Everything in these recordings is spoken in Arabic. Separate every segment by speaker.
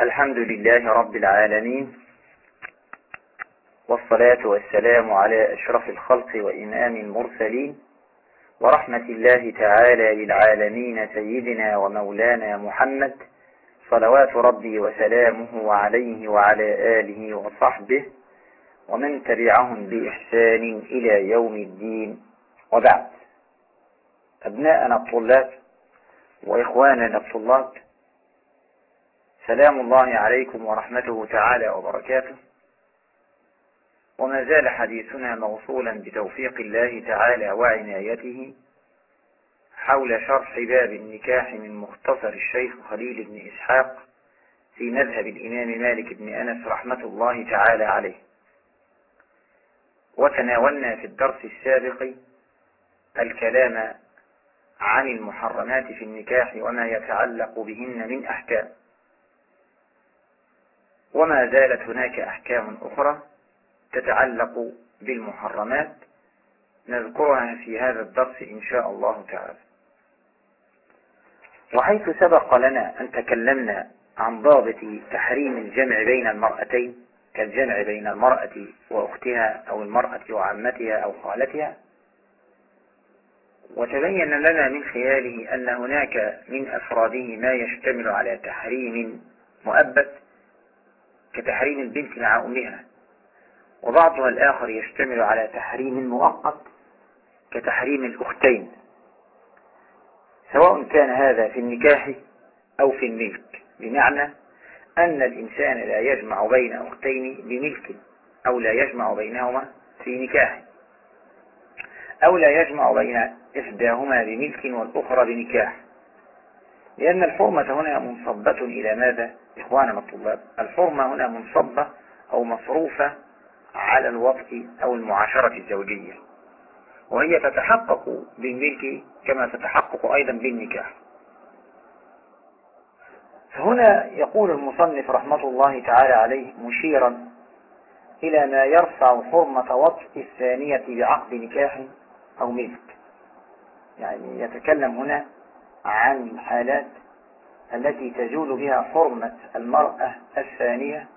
Speaker 1: الحمد لله رب العالمين والصلاة والسلام على أشرف الخلق وإمام المرسلين ورحمة الله تعالى للعالمين سيدنا ومولانا محمد صلوات ربي وسلامه عليه وعلى آله وصحبه ومن تبعهم بإحسان إلى يوم الدين. وبعد أبناءنا الطلاب وإخواننا الطلاب سلام الله عليكم ورحمته تعالى وبركاته. وما زال حديثنا موصولا بتوفيق الله تعالى وعنايته حول شرح باب النكاح من مختصر الشيخ خليل بن إسحاق في مذهب الإمام مالك بن أنس رحمة الله تعالى عليه. وتناولنا في الدرس السابق الكلام عن المحرمات في النكاح وما يتعلق بهن من أحكام. وما زالت هناك أحكام أخرى تتعلق بالمحرمات نذكرها في هذا الدرس إن شاء الله تعالى. وحيث سبق لنا أن تكلمنا عن ضابط تحريم الجمع بين المرأتين كالجمع بين المرأة وأختها أو المرأة وعمتها أو خالتها وتبين لنا من خلاله أن هناك من أفراده ما يشتمل على تحريم مؤبد كتحريم البنت مع أمها. وبعضها الآخر يشتمل على تحريم مؤقت كتحريم الأختين. سواء كان هذا في النكاح أو في الملك. بمعنى أن الإنسان لا يجمع بين أختين بملك أو لا يجمع بينهما في نكاح. أو لا يجمع بين إحداهما بملك والأخرى بنكاح. لأن الحرمة هنا منصبة إلى ماذا؟ إخواننا الطلاب الحرمة هنا منصبة أو مصروفة على الوطء أو المعاشرة الزوجية. وهي تتحقق بالملك كما تتحقق أيضا بالنكاح. فهنا يقول المصنف رحمة الله تعالى عليه مشيرا إلى ما يرفع حرمة وطء الثانية بعقد نكاح أو ملك. يعني يتكلم هنا عن الحالات التي تزول بها حرمة المرأة الثانية.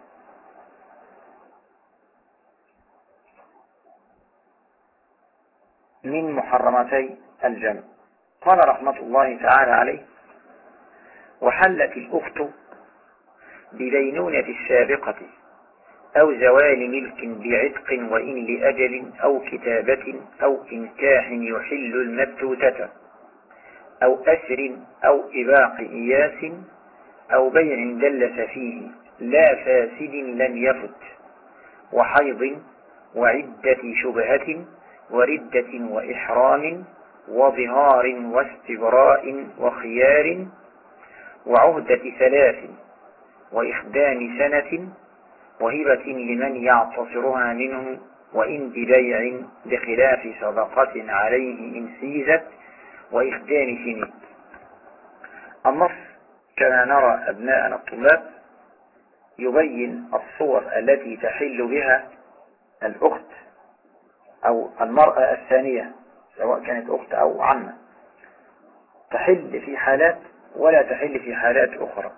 Speaker 1: من محرمتي الجمع. قال رحمة الله تعالى عليه وحلت الأخت ببينونة السابقة أو زوال ملك بعتق وإن لأجل أو كتابة أو إنكاح يحل المبتوتة. أو أسر أو إباق إياس أو بيع دلس فيه لا فاسد لم يفت وحيض وعدة شبهة وردة وإحرام وظهار واستبراء وخيار وعهدة ثلاث وإخدام سنة وهبة لمن يعتصرها منه وإن ببيع بخلاف صدقة عليه إن سيزت وإخدام سنين النص كما نرى أبناءنا الطلاب يبين الصور التي تحل بها الأخت أو المرأة الثانية سواء كانت أخت أو عمة. تحل في حالات ولا تحل في حالات أخرى.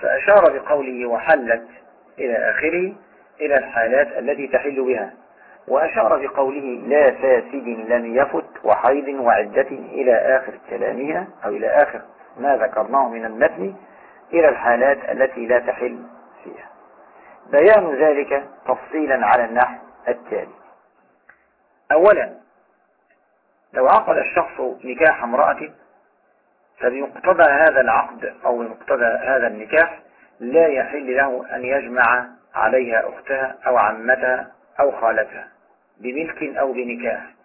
Speaker 1: فأشار بقوله وحلت إلى آخره إلى الحالات التي تحل بها. وأشار بقوله لا فاسد لم يفت وحيض وعدة إلى آخر كلامها أو إلى آخر ما ذكرناه من المتن إلى الحالات التي لا تحل فيها. بيان ذلك تفصيلا على النحو التالي. أولا لو عقد الشخص نكاح امرأة فبمقتضى هذا العقد أو بمقتضى هذا النكاح لا يحل له أن يجمع عليها أختها أو عمتها أو خالتها بملك أو بنكاح.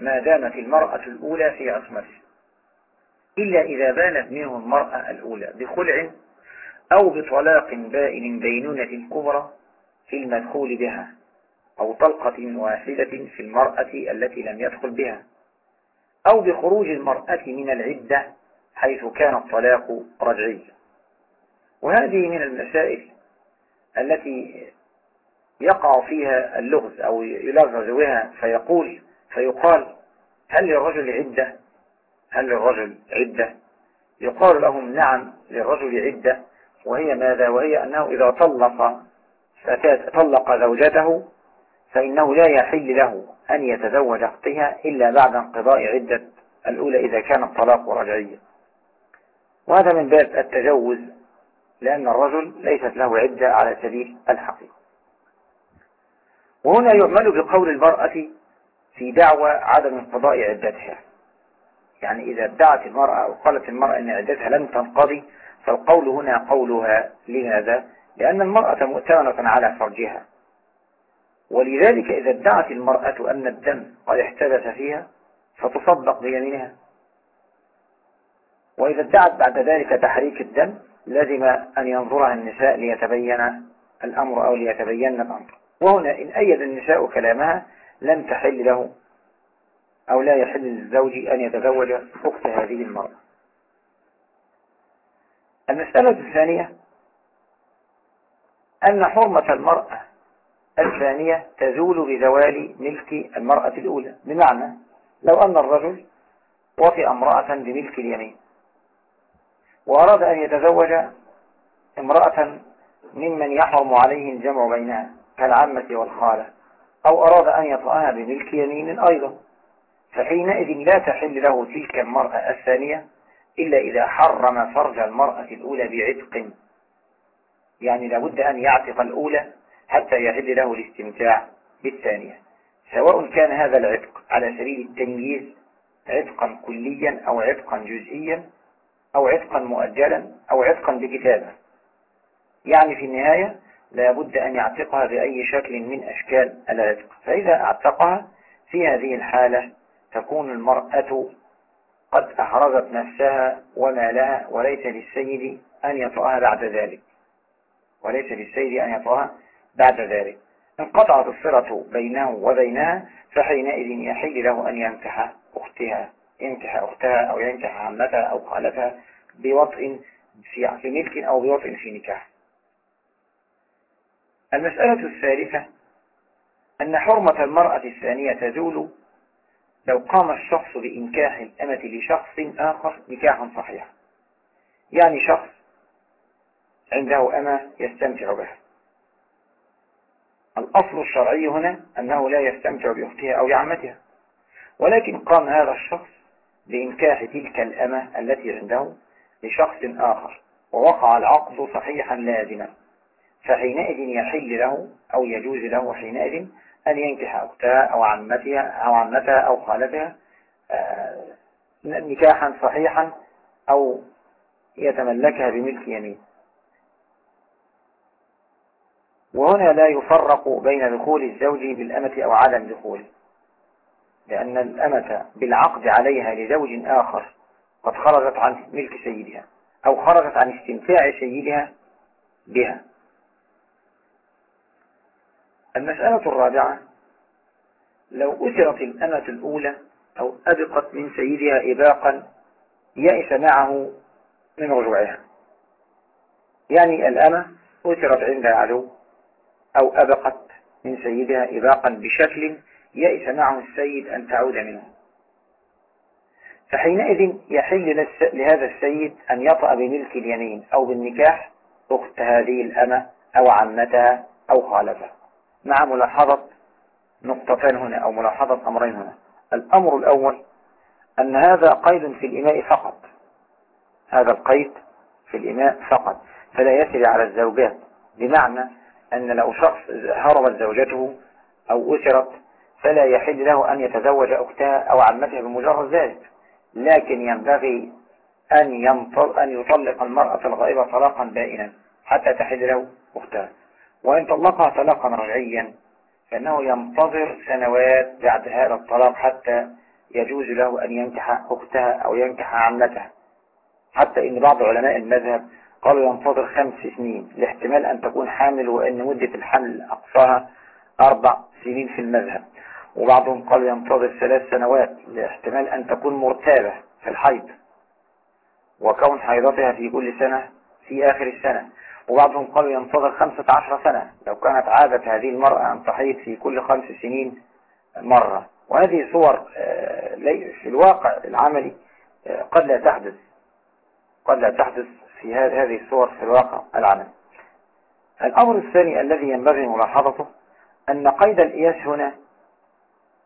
Speaker 1: ما دامت المرأة الأولى في عصمته. إلا إذا بانت منه المرأة الأولى بخلع أو بطلاق بائن بينونة الكبرى في المدخول بها أو طلقة واحدة في المرأة التي لم يدخل بها أو بخروج المرأة من العدة حيث كان الطلاق رجعي. وهذه من المسائل التي يقع فيها اللغز أو يلغز بها فيقول فيقال هل للرجل عدة؟ هل للرجل عدة؟ يقال لهم نعم للرجل عدة وهي ماذا؟ وهي أنه إذا طلق فتاة طلق زوجته فإنه لا يحل له أن يتزوج أختها إلا بعد انقضاء عدة الأولى إذا كان الطلاق رجعيا. وهذا من باب التجوز لأن الرجل ليست له عدة على سبيل الحقيقة. وهنا يعمل بقول المرأة في دعوى عدم انقضاء عدتها. يعني إذا ادعت المرأة أو قالت المرأة أن عدتها لن تنقضي فالقول هنا قولها لماذا؟ لأن المرأة مؤتمنة على فرجها. ولذلك إذا ادعت المرأة أن الدم قد احتبس فيها فتصدق بيمينها. وإذا ادعت بعد ذلك تحريك الدم لازم أن ينظرها النساء ليتبين الأمر أو ليتبين الأمر. وهنا إن أيد النساء كلامها لم تحل له أو لا يحل للزوج أن يتزوج أخت هذه المرأة. المسألة الثانية أن حرمة المرأة الثانية تزول بزوال ملك المرأة الأولى. بمعنى لو أن الرجل وطئ امرأة بملك اليمين وأراد أن يتزوج امرأة ممن يحرم عليه الجمع بينها كالعمة والخالة أو أراد أن يطأها بملك يمين أيضا. فحينئذ لا تحل له تلك المرأة الثانية إلا إذا حرم فرج المرأة الأولى بعتق. يعني لابد أن يعتق الأولى حتى يحل له الاستمتاع بالثانية. سواء كان هذا العتق على سبيل التمييز عتقا كليا أو عتقا جزئيا أو عتقا مؤجلا أو عتقا بكتابة. يعني في النهاية لابد أن يعتقها بأي شكل من أشكال العتق فإذا اعتقها في هذه الحالة تكون المرأة قد أحرزت نفسها ومالها وليس للسيد أن يطأها بعد ذلك. وليس للسيد أن يطأها بعد ذلك. انقطعت الصلة بينه وبينها فحينئذ يحل له أن ينكح أختها ينكح أختها أو ينكح عمتها أو خالتها بوطء في ملك أو بوطء في نكاح. المسألة الثالثة أن حرمة المرأة الثانية تزول لو قام الشخص بإنكاح الأمة لشخص آخر نكاحا صحيحا يعني شخص عنده أمة يستمتع بها. الأصل الشرعي هنا أنه لا يستمتع بأختها أو بعمتها. ولكن قام هذا الشخص بإنكاح تلك الأمة التي عنده لشخص آخر ووقع العقد صحيحا لازما. فحينئذ يحل له أو يجوز له حينئذ أن ينكح أختها أو عمتها أو عمتها أو خالتها آه، نكاحا صحيحا أو يتملكها بملك يمين. وهنا لا يفرق بين دخول الزوج بالأمة أو عدم دخوله لأن الأمة بالعقد عليها لزوج آخر قد خرجت عن ملك سيدها أو خرجت عن استمتاع سيدها بها. المسألة الرابعة لو أسرت الأمة الأولى أو أبقت من سيدها إباقا يأس معه من رجوعها. يعني الأمة أسرت عندها عدو أو أبقت من سيدها إباقا بشكل يأس معه السيد أن تعود منه. فحينئذ يحل لهذا السيد أن يطأ بملك اليمين أو بالنكاح أخت هذه الأمة أو عمتها أو خالتها. مع ملاحظة نقطتين هنا أو ملاحظة أمرين هنا. الأمر الأول أن هذا قيد في الإماء فقط. هذا القيد في الإماء فقط. فلا يسري على الزوجات. بمعنى أن لو شخص هربت زوجته أو أسرت فلا يحل له أن يتزوج أختها أو عمتها بمجرد ذلك. لكن ينبغي أن, ينطل أن يطلق المرأة الغائبة طلاقا بائنا حتى تحل له أختها. وإن طلقها طلاقا رجعيا فإنه ينتظر سنوات بعد هذا الطلاق حتى يجوز له أن ينكح أختها أو ينكح عمتها. حتى إن بعض علماء المذهب قالوا ينتظر خمس سنين لاحتمال أن تكون حامل وأن مدة الحمل أقصاها أربع سنين في المذهب. وبعضهم قال ينتظر ثلاث سنوات لاحتمال أن تكون مرتابة في الحيض وكون حيضتها في كل سنة في آخر السنة. وبعضهم قالوا ينتظر خمسة عشر سنة. لو كانت عادة هذه المرأة أن تحيض في كل خمس سنين مرة. وهذه صور آه، في الواقع العملي آه، قد لا تحدث. قد لا تحدث في هذه الصور في الواقع العمل الأمر الثاني الذي ينبغي ملاحظته أن قيد الإياس هنا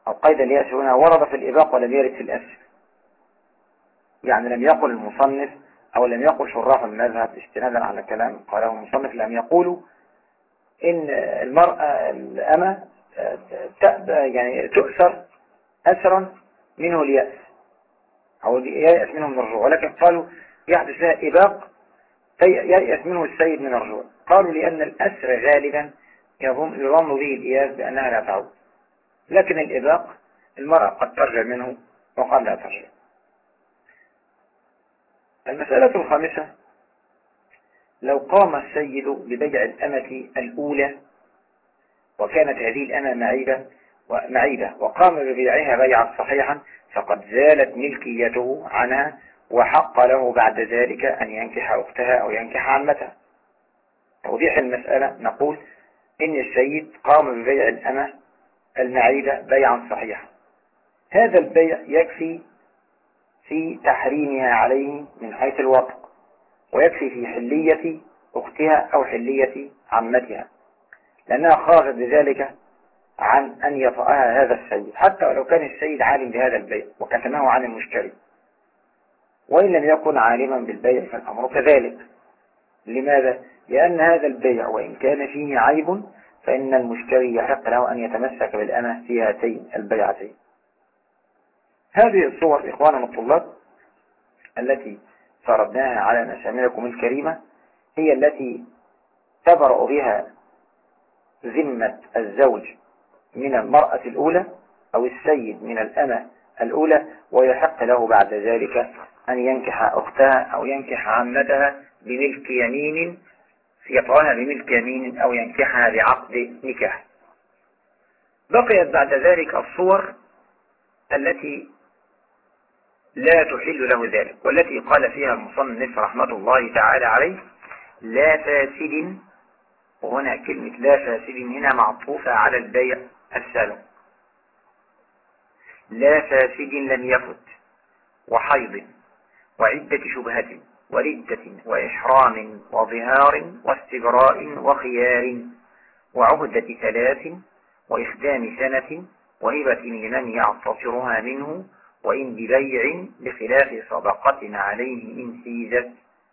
Speaker 1: أو قيد الإياس هنا ورد في الإباق ولم يرد في الأسر يعني لم يقل المصنف أو لم يقل شراح المذهب استنادا على كلام قاله المصنف لم يقولوا إن المرأة الأمة يعني تؤثر أسرا منه اليأس أو ييأس منه من الرجوع ولكن قالوا يحدث لها إباق ييأس منه السيد من الرجوع. قالوا لأن الأسر غالبا يظن به الإياس بأنها لا تعود. لكن الإباق المرأة قد ترجع منه وقد لا ترجع. المسألة الخامسة لو قام السيد ببيع الأمة الأولى وكانت هذه الأمة معيبة معيبة وقام ببيعها بيعا صحيحا فقد زالت ملكيته عنها وحق له بعد ذلك أن ينكح أختها أو ينكح عمتها. توضيح المسألة نقول إن السيد قام ببيع الأمة المعيبة بيعا صحيحا. هذا البيع يكفي في تحريمها عليه من حيث الوطق ويكفي في حلية أختها أو حلية عمتها لأنها خرجت بذلك عن أن يطأها هذا السيد حتى ولو كان السيد عالم بهذا البيع وكتمه عن المشتري. وإن لم يكن عالما بالبيع فالأمر كذلك. لماذا؟ لأن هذا البيع وإن كان فيه عيب فإن المشتري يحق له أن يتمسك بالأمة في هاتين البيعتين. هذه الصور إخواننا الطلاب التي فرضناها على مسامعكم الكريمة هي التي تبرأ بها ذمة الزوج من المرأة الأولى أو السيد من الأمة الأولى ويحق له بعد ذلك أن ينكح أختها أو ينكح عمتها بملك يمين يطعها بملك يمين أو ينكحها بعقد نكاح. بقيت بعد ذلك الصور التي لا تحل له ذلك والتي قال فيها المصنف رحمة الله تعالى عليه لا فاسد وهنا كلمة لا فاسد هنا معطوفة على البيع السابق لا فاسد لم يفت وحيض وعدة شبهة وردة وإحرام وظهار واستبراء وخيار وعهدة ثلاث وإخدام سنة وهبة لمن يعتصرها منه وإن ببيع بخلاف صدقة عليه إن سيزت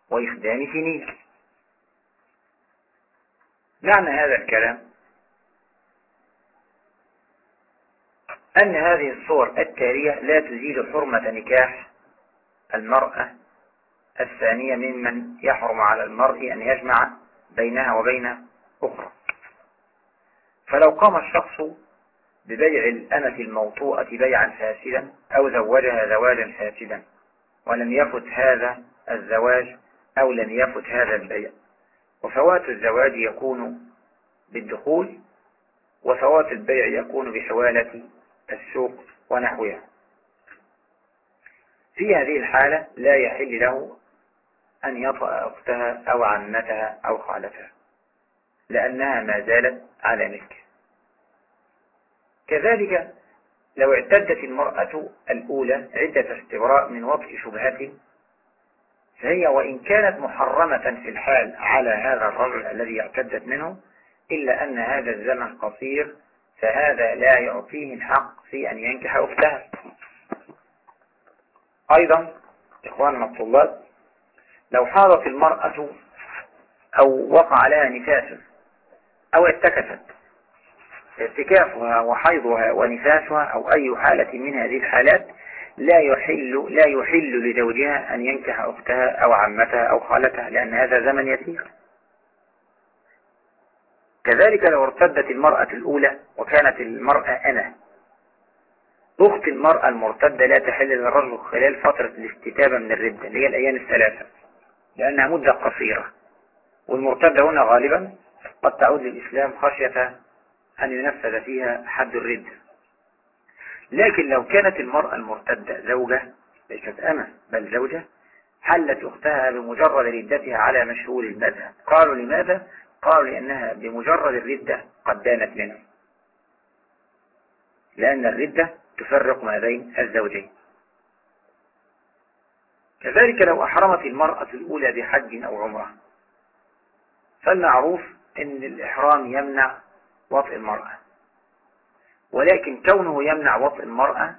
Speaker 1: وإخدام سنين. معنى هذا الكلام أن هذه الصور التالية لا تزيل حرمة نكاح المرأة الثانية ممن يحرم على المرء أن يجمع بينها وبين أخرى. فلو قام الشخص ببيع الأمة الموطوءة بيعا فاسدا أو زوجها زواجا فاسدا ولم يفت هذا الزواج أو لم يفت هذا البيع. وفوات الزواج يكون بالدخول وفوات البيع يكون بحوالة السوق ونحوها. في هذه الحالة لا يحل له أن يطأ أختها أو عمتها أو خالتها لأنها ما زالت على ملك كذلك لو اعتدت المرأة الأولى عدة استبراء من وضع شبهات فهي وإن كانت محرمة في الحال على هذا الرجل الذي اعتدت منه إلا أن هذا الزمن قصير فهذا لا يعطيه الحق في أن ينكح أختها. أيضا إخواننا الطلاب لو حاضت المرأة أو وقع لها نفاس أو اتكفت ارتكافها وحيضها ونفاسها أو أي حالة من هذه الحالات لا يحل لا يحل لزوجها أن ينكح أختها أو عمتها أو خالتها لأن هذا زمن يسير. كذلك لو ارتدت المرأة الأولى وكانت المرأة أنا أخت المرأة المرتدة لا تحل للرجل خلال فترة الاستتابة من الردة اللي هي الأيام الثلاثة لأنها مدة قصيرة والمرتدة هنا غالبا قد تعود للإسلام خشية أن ينفذ فيها حد الردة لكن لو كانت المرأة المرتدة زوجة ليست أمة بل زوجة حلت أختها بمجرد ردتها على مشهور المذهب. قالوا لماذا؟ قالوا لأنها بمجرد الردة قد دانت منه. لأن الردة تفرق ما بين الزوجين. كذلك لو أحرمت المرأة الأولى بحج أو عمرة فالمعروف أن الإحرام يمنع وطئ المرأة. ولكن كونه يمنع وطئ المرأة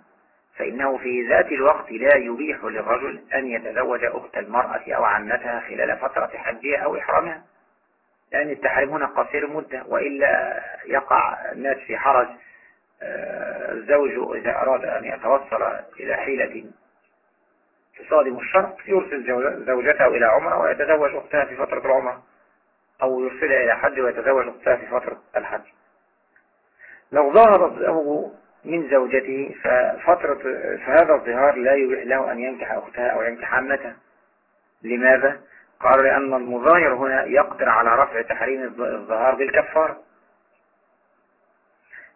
Speaker 1: فإنه في ذات الوقت لا يبيح للرجل أن يتزوج أخت المرأة أو عمتها خلال فترة حجها أو إحرامها لأن التحريم هنا قصير مدة وإلا يقع الناس في حرج آه، الزوج إذا أراد أن يتوصل إلى حيلة تصادم الشرط يرسل زوجته إلى عمرة ويتزوج أختها في فترة العمره أو يرسلها إلى حج ويتزوج أختها في فترة الحج. لو ظهر الزوج من زوجته ففترة فهذا الظهار لا يبيح له أن ينكح أختها أو ينكح عمتها لماذا؟ قال لأن المظاهر هنا يقدر على رفع تحريم الظهار بالكفار.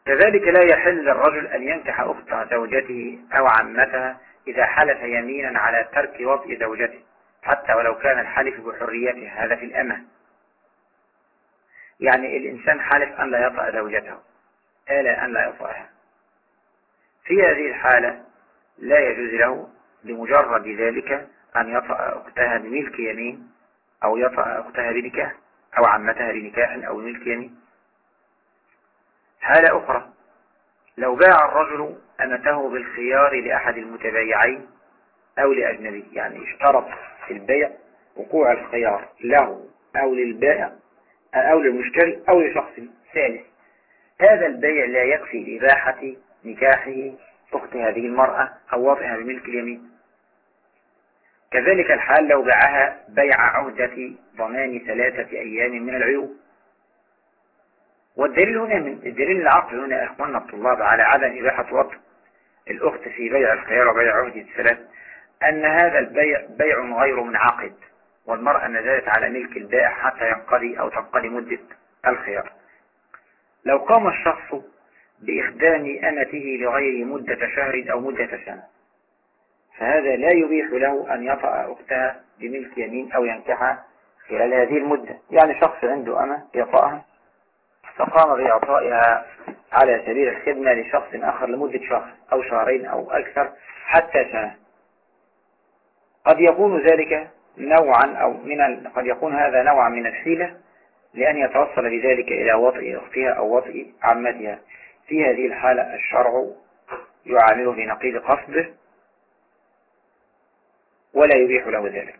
Speaker 1: كذلك لا يحل للرجل أن ينكح أخت زوجته أو عمتها إذا حلف يمينا على ترك وطئ زوجته حتى ولو كان الحلف بحريته. هذا في الأمة. يعني الإنسان حلف أن لا يطأ زوجته. آل أن لا يطأها في هذه الحالة لا يجوز له بمجرد ذلك أن يطأ أختها بملك يمين أو يطأ أختها بنكاح أو عمتها بنكاح أو ملك يمين. حالة أخرى لو باع الرجل أمته بالخيار لأحد المتبايعين أو لأجنبي يعني اشترط في البيع وقوع الخيار له أو للبائع أو للمشتري أو لشخص ثالث. هذا البيع لا يكفي لإباحة نكاحه أخت هذه المرأة أو وضعها بملك اليمين. كذلك الحال لو باعها بيع عهدة ضمان ثلاثة أيام من العيوب. والدليل هنا من الدليل العقل هنا إخواننا الطلاب على عدم إباحة وضع الأخت في بيع الخيار وبيع عهدة الثلاث أن هذا البيع بيع غير منعقد والمرأة نزلت على ملك البائع حتى ينقضي أو تنقضي مدة الخيار. لو قام الشخص بإخدام أمته لغير مدة شهر أو مدة سنة فهذا لا يبيح له أن يطأ أختها بملك يمين أو ينكحها خلال هذه المدة. يعني شخص عنده أمة يطأها. فقام بإعطائها على سبيل الخدمة لشخص آخر لمدة شهر أو شهرين أو أكثر حتى سنة. قد يكون ذلك نوعا أو من قد يكون هذا نوعا من الحيلة. لأن يتوصل بذلك إلى وطئ أختها أو وطئ عمتها. في هذه الحالة الشرع يعامله بنقيض قصده ولا يبيح له ذلك.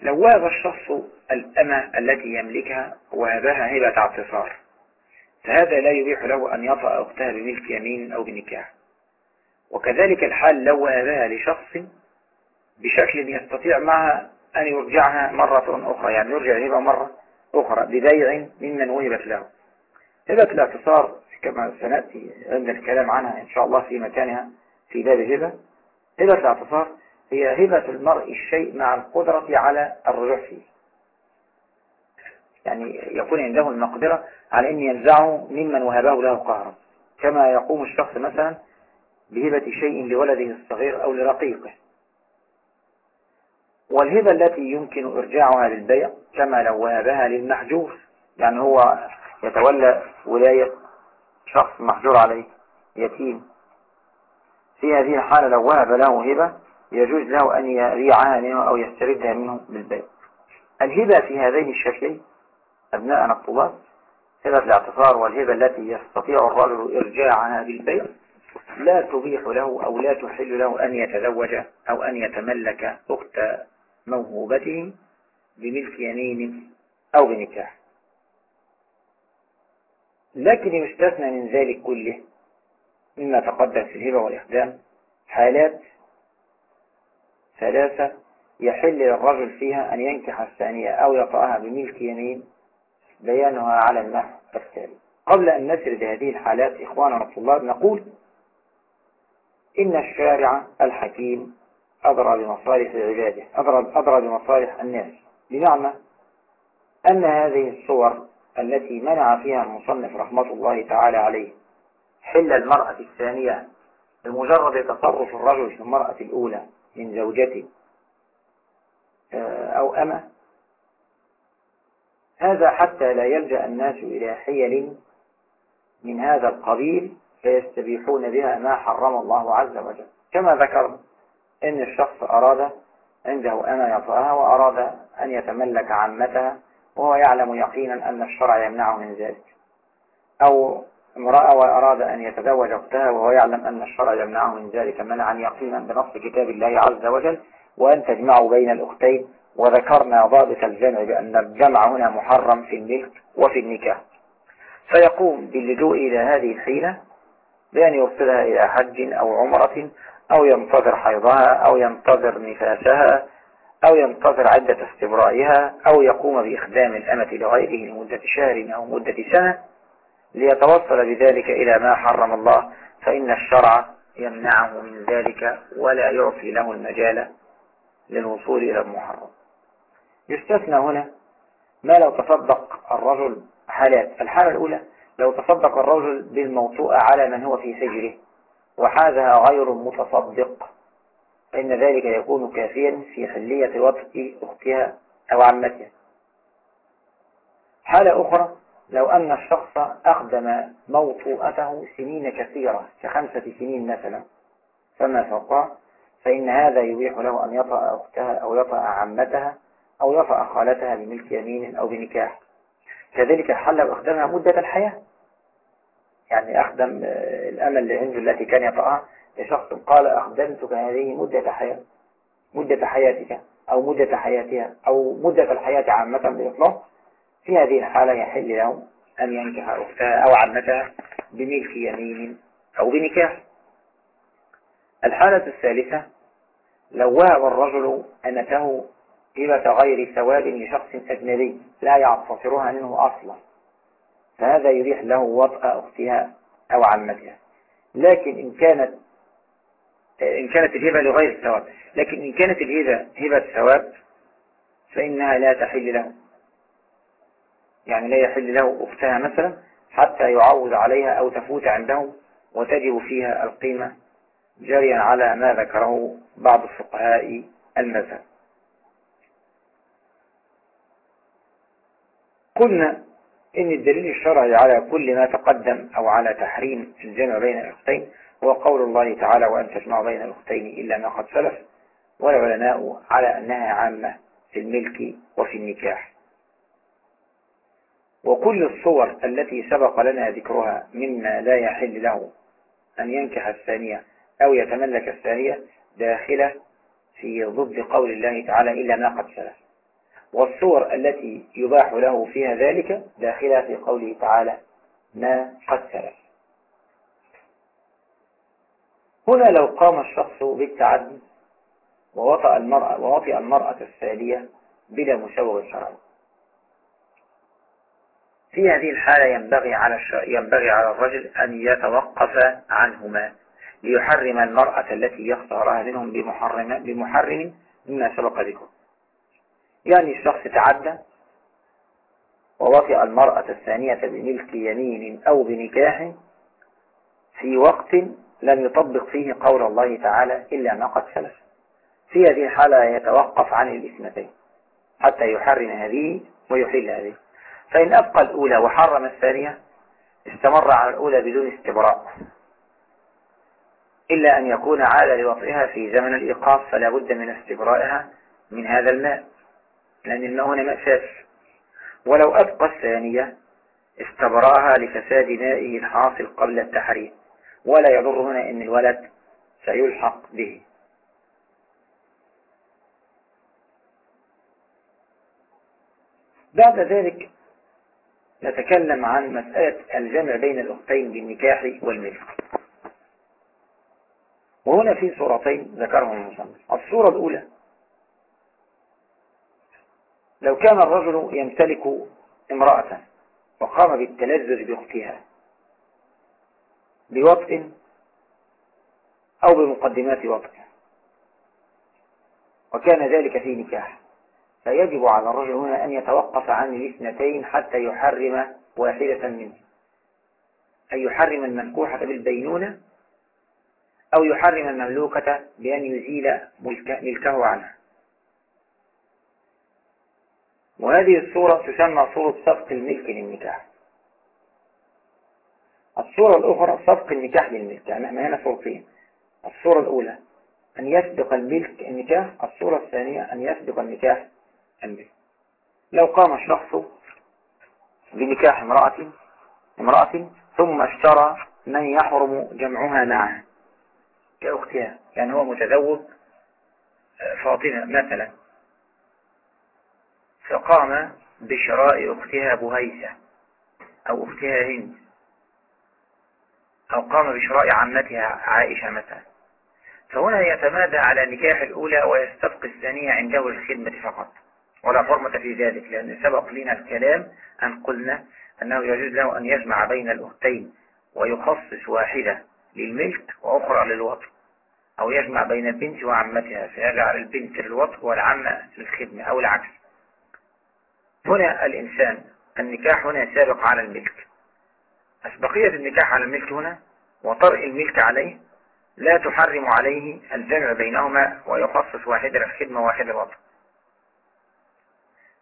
Speaker 1: لو وهب الشخص الأمة التي يملكها وهبها هبة اعتصار فهذا لا يبيح له أن يطأ أختها بملك يمين أو بنكاح. وكذلك الحال لو وهبها لشخص بشكل يستطيع معها أن يرجعها مرة أخرى يعني يرجع الهبة مرة أخرى ببيع ممن وهبت له. هبة الاعتصار كما سنأتي عند الكلام عنها إن شاء الله في مكانها في باب هبة. هبة الاعتصار هي هبة المرء الشيء مع القدرة على الرجوع فيه يعني يكون عنده المقدرة على أن ينزعه ممن وهبه له قهرا. كما يقوم الشخص مثلا بهبة شيء لولده الصغير أو لرقيقه. والهبة التي يمكن إرجاعها للبيع كما لو وهبها للمحجور يعني هو يتولى ولاية شخص محجور عليه يتيم. في هذه الحالة لو وهب له هبة يجوز له أن يبيعها منه أو يستردها منه بالبيع. الهبة في هذين الشكلين أبناءنا الطلاب هبة الاعتصار والهبة التي يستطيع الرجل إرجاعها بالبيع لا تبيح له أو لا تحل له أن يتزوج أو أن يتملك أخت موهوبته بملك يمين أو بنكاح. لكن يستثنى من ذلك كله مما تقدم في الهبة والإخدام حالات ثلاثة يحل للرجل فيها أن ينكح الثانية أو يطأها بملك يمين بيانها على النحو التالي قبل أن نسرد هذه الحالات إخواننا الطلاب نقول إن الشارع الحكيم أدرى بمصالح عباده أدرى, أدرى بمصالح الناس. بمعنى أن هذه الصور التي منع فيها المصنف رحمة الله تعالى عليه حل المرأة الثانية بمجرد تصرف الرجل في المرأة الأولى من زوجته آه، أو أمة هذا حتى لا يلجأ الناس إلى حيل من هذا القبيل فيستبيحون بها ما حرم الله عز وجل. كما ذكرنا إن الشخص أراد عنده أنا يطأها وأراد أن يتملك عمتها وهو يعلم يقينا أن الشرع يمنعه من ذلك. أو امرأة وأراد أن يتزوج أختها وهو يعلم أن الشرع يمنعه من ذلك منعا يقينا بنص كتاب الله عز وجل وأن تجمعوا بين الأختين. وذكرنا ضابط الجمع بأن الجمع هنا محرم في الملك وفي النكاح. فيقوم باللجوء إلى هذه الحيلة بأن يوصلها إلى حج أو عمرة أو ينتظر حيضها أو ينتظر نفاسها أو ينتظر عدة استبرائها أو يقوم بإخدام الأمة لغيره لمدة شهر أو مدة سنة ليتوصل بذلك إلى ما حرم الله فإن الشرع يمنعه من ذلك ولا يعطي له المجال للوصول إلى المحرم. يستثنى هنا ما لو تصدق الرجل حالات. الحالة الأولى لو تصدق الرجل بالموطوءة على من هو في سجره وحازها غير متصدق. فإن ذلك يكون كافيا في حلية وطء أختها أو عمتها. حالة أخرى لو أن الشخص أخدم موطوءته سنين كثيرة كخمسة سنين مثلا فما فوقها فإن هذا يبيح له أن يطأ أختها أو يطأ عمتها أو يطأ خالتها بملك يمين أو بنكاح. كذلك حل وأخدمها مدة الحياة. يعني أخدم آه، الأمل عنده التي كان يطأها لشخص قال أخدمتك هذه مدة حياة مدة حياتك أو مدة حياتها أو مدة الحياة عامة بإطلاق في هذه الحالة يحل له أن ينكح أختها أو عمتها بملك يمين أو بنكاح. الحالة الثالثة لو وهب الرجل أنته هبة غير ثواب لشخص أجنبي لا يعتصرها منه أصلا. فهذا يريح له وطأ أختها أو عمتها. لكن إن كانت إن كانت الهبة لغير الثواب. لكن إن كانت الهبة هبة ثواب فإنها لا تحل له. يعني لا يحل له أختها مثلا حتى يعوض عليها أو تفوت عنده وتجب فيها القيمة جريا على ما ذكره بعض الفقهاء المذهب. قلنا إن الدليل الشرعي على كل ما تقدم أو على تحريم الجمع بين الأختين هو قول الله تعالى وأن تجمع بين الأختين إلا ما قد سلف والعلماء على أنها عامة في الملك وفي النكاح. وكل الصور التي سبق لنا ذكرها مما لا يحل له أن ينكح الثانية أو يتملك الثانية داخلة في ضد قول الله تعالى إلا ما قد سلف. والصور التي يباح له فيها ذلك داخلة في قوله تعالى ما قد سلف. هنا لو قام الشخص بالتعدي ووطأ المرأة, ووطئ المرأة الثانية بلا مسوغ شرعي. في هذه الحالة ينبغي على ينبغي على الرجل أن يتوقف عنهما ليحرم المرأة التي يختارها منهم بمحرم, بمحرم مما سبق ذكره. يعني الشخص تعدى ووطئ المرأة الثانية بملك يمين أو بنكاح في وقت لم يطبق فيه قول الله تعالى إلا ما قد سلف. في هذه الحالة يتوقف عن الاثنتين حتى يحرم هذه ويحل هذه. فإن أبقى الأولى وحرم الثانية استمر على الأولى بدون استبراء. إلا أن يكون عاد لوطئها في زمن الإيقاف فلا بد من استبرائها من هذا الماء. لأن الماء هنا ماء ولو أبقى الثانية استبراها لفساد مائه الحاصل قبل التحريم. ولا يضر هنا أن الولد سيلحق به. بعد ذلك نتكلم عن مسألة الجمع بين الأختين بالنكاح والملك وهنا في صورتين ذكرهم المصنف. الصورة الأولى لو كان الرجل يمتلك امرأة وقام بالتلذذ بأختها بوطء أو بمقدمات وطء وكان ذلك في نكاح فيجب على الرجل هنا أن يتوقف عن الاثنتين حتى يحرم واحدة منه. أن يحرم المنكوحة بالبينونة أو يحرم المملوكة بأن يزيل ملكه عنها. وهذه الصورة تسمى صورة سبق الملك للنكاح. الصورة الأخرى سبق النكاح للملك. يعني هنا صورتين الصورة الأولى أن يسبق الملك النكاح. الصورة الثانية أن يسبق النكاح الملك. لو قام الشخص بنكاح امرأة امرأة ثم اشترى من يحرم جمعها معها كأختها. يعني هو متزوج آه، فاطمة مثلا. فقام بشراء أختها بهيسة أو أختها هند. أو قام بشراء عمتها عائشة مثلا. فهنا يتمادى على نكاح الأولى ويستبقي الثانية عنده الخدمة فقط. ولا حرمة في ذلك لأن سبق لنا الكلام أن قلنا أنه يجوز له أن يجمع بين الأختين ويخصص واحدة للملك وأخرى للوطن أو يجمع بين البنت وعمتها فيجعل البنت للوطن والعمة للخدمة أو العكس. هنا الإنسان النكاح هنا سابق على الملك. أسبقية النكاح على الملك هنا وطرء الملك عليه لا تحرم عليه الجمع بينهما ويخصص واحدة للخدمة وواحدة للوطن